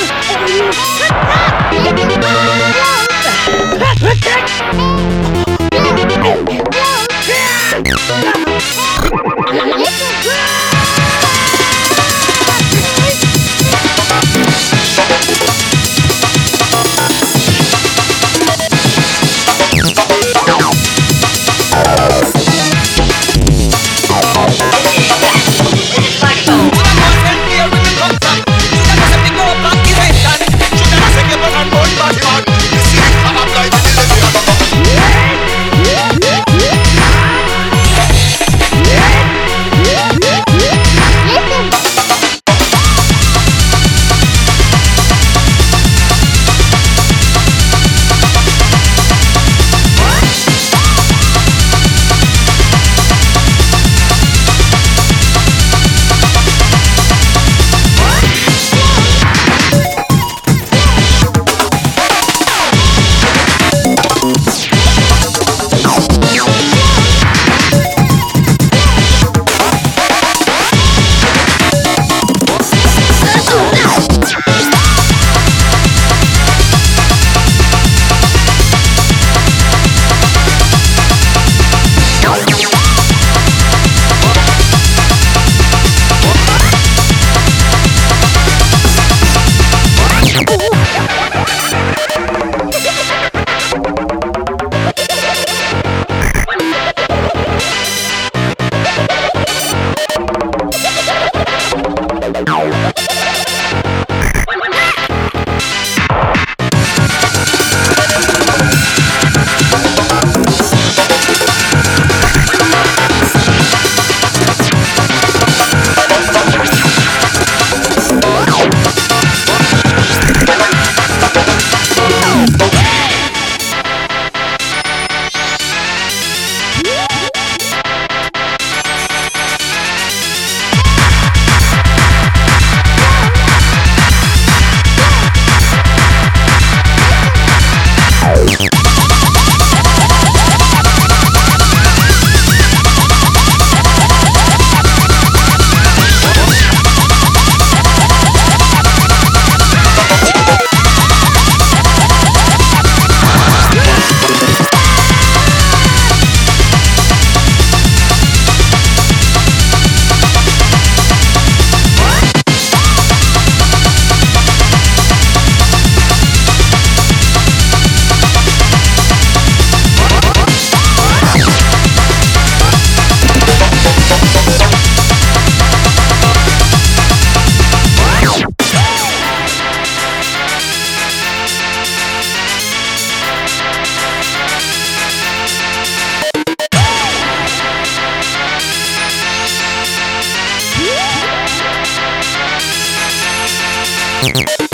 you you.